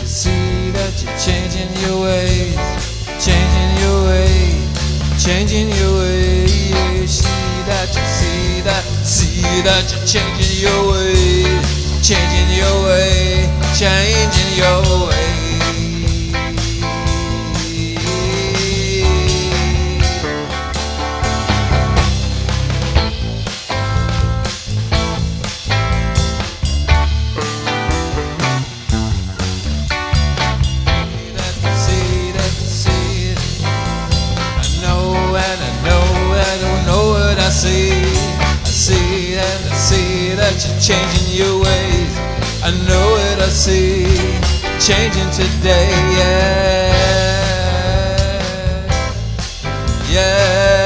you see that you're changing your ways, changing your ways, changing your ways. See that you see that, see that you're changing your ways, changing your way, changing your way. Changing your ways. I know it I see changing today. Yeah, yeah.